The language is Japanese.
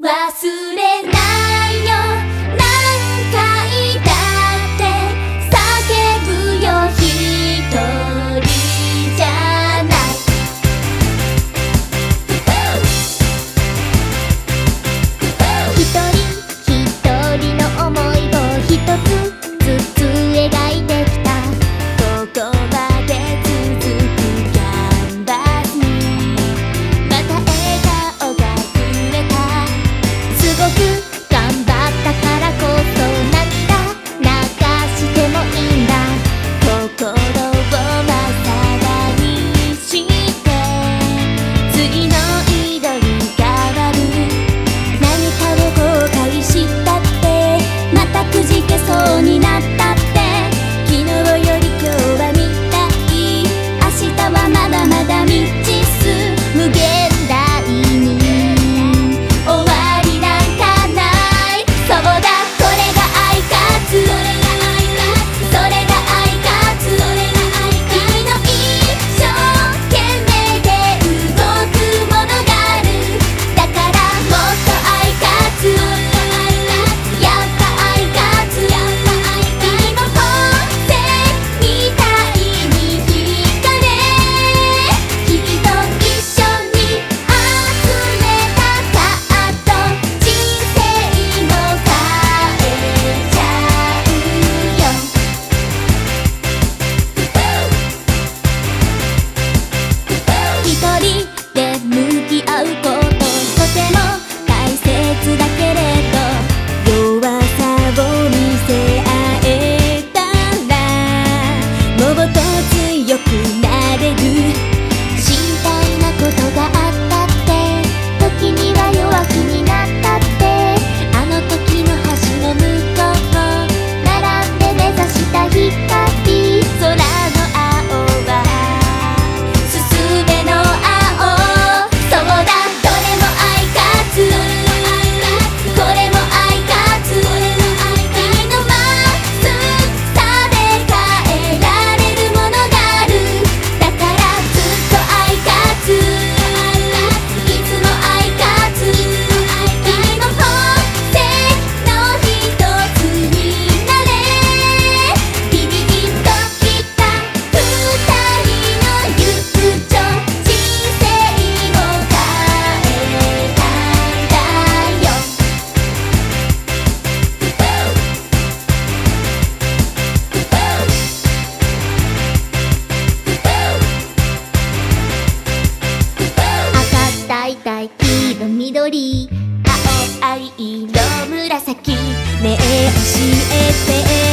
忘れない緑。青藍色紫。ねえ教えて。